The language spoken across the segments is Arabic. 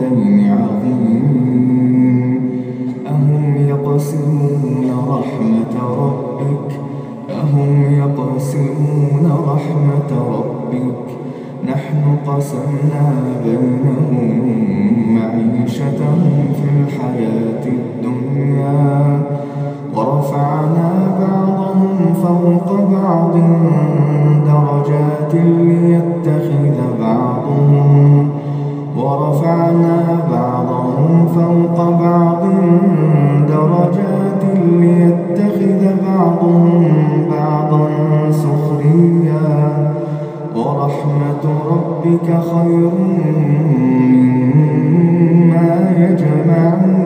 القريتين عظيم. أهم يقسمون رحمة ربك. أهم يقسمون رحمة ربك. نحن قسمنا بينهم معيشتهم في الحياة الدنيا. ورفعنا بعضهم فوق بعض. ربك خير مما يجمعون.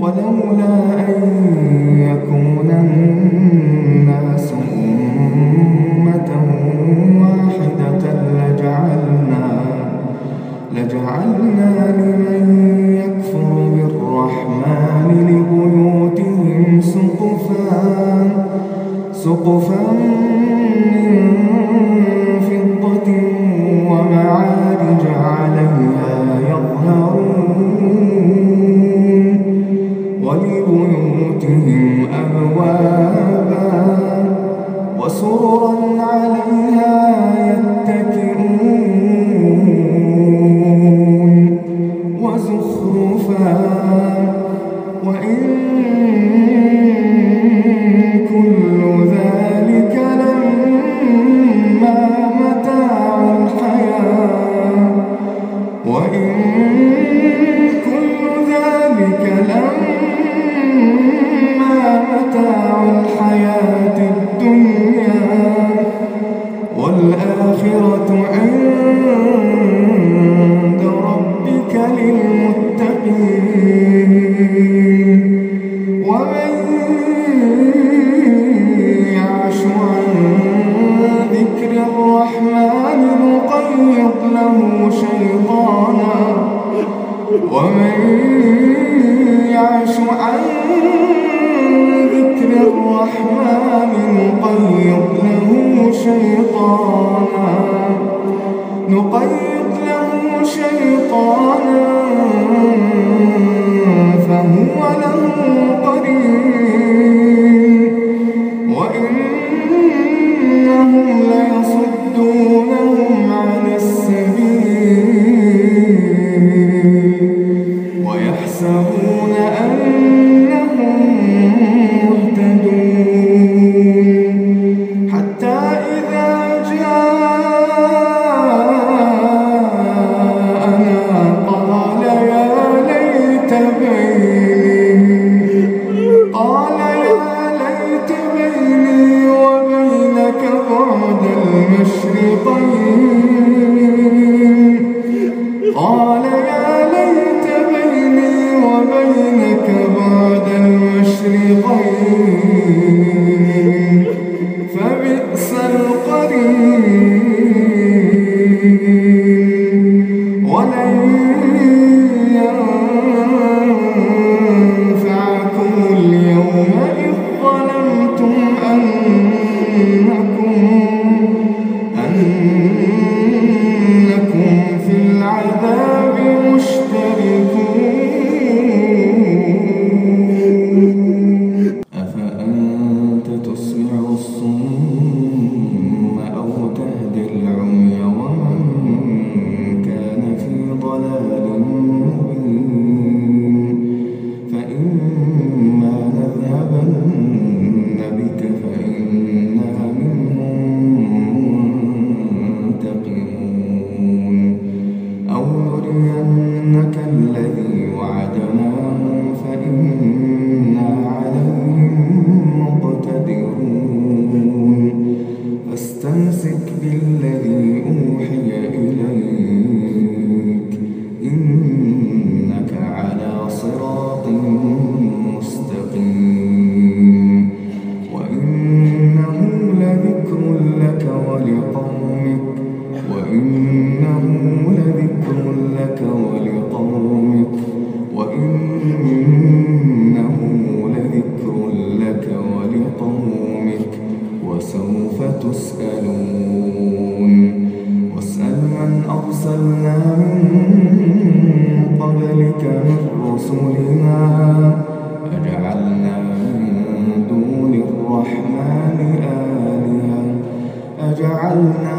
ولولا أن يكون الناس أمة واحدة لجعلنا لجعلنا لمن يكفر بالرحمن لبيوتهم سقفا سقفا وزخرفا. وإن كل ذلك لما متاع الحياة. وإن كل ذلك لما متاع الحياة الدنيا. والآخرة عند له شيطانا ومن يعش عن ذكر الرحمن نقيض له شيطانا نقيض له شيطانا فهو له بعد المشرقين. إنك الذي تسألون واسأل من أرسلنا من قبلك من رسلنا. أجعلنا من دون الرحمن أجعلنا